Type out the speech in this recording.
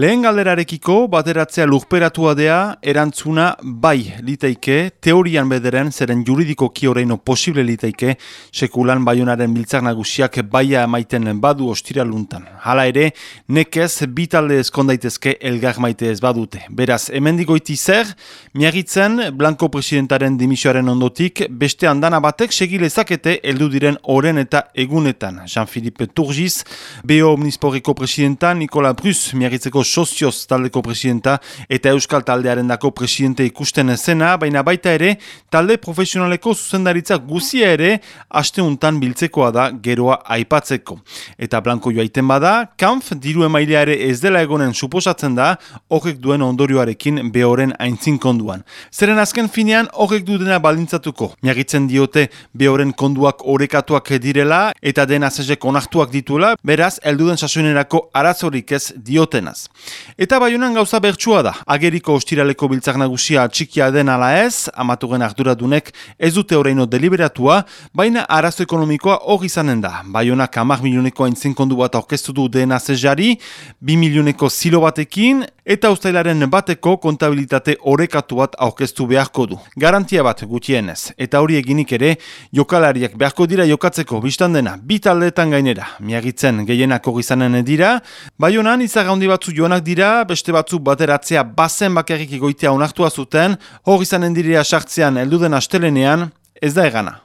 Lehen galderarekiko bateratzea lurperatua dea erantzuna bai liteike, teorian bederen zeren juridiko kioreino posible liteike sekulan baionaren biltzak nagusiak baia emaiten badu ostiraluntan. Hala ere, nekez bitalde eskondaitezke elgar maite ez badute. Beraz, emendigoiti zer, miagitzen Blanco presidentaren dimisioaren ondotik beste andana batek segilezakete eldu diren oren eta egunetan. Jean-Philippe Turgis, BO Omnisporiko presidenta, Nikola Brus, miagitzeko sozioz taldeko presidenta eta euskal taldearen dako presidente ikusten zena, baina baita ere talde profesionaleko zuzendaritza guzia ere asteuntan biltzekoa da geroa aipatzeko. Eta blanko joaiten bada, kanf diru emailea ere ez dela egonen suposatzen da horrek duen ondorioarekin behoren aintzin konduan. Zeren azken finean horrek du dena balintzatuko. Miagitzen diote behoren konduak orekatuak direla eta den azezek onartuak dituela, beraz, elduden sasunerako arazorik ez diotenaz. Eta baiunan gauza bertsua da. Ageriko ostiraleko biltzak nagusia txikia den ala ez, amatugen arduradunek ez dute horreino deliberatua, baina arazo ekonomikoa hori izanen da. Baiunak amak milioneko aintzen kondu bat aurkeztu du den azezari, bi milioneko zilo batekin, eta ustailaren bateko kontabilitate orekatu bat aurkeztu beharko du. Garantia bat gutienez, eta hori eginik ere, jokalariak beharko dira jokatzeko biztan dena, bi taldeetan gainera, miagitzen gehienako gizanen dira, baiunan izagaundi batzu joan dira, beste batzuk bateratzea bazen bakarrik egoitea onartua zuten, hor izanen direa sartzean elduden astelenean, ez da egana.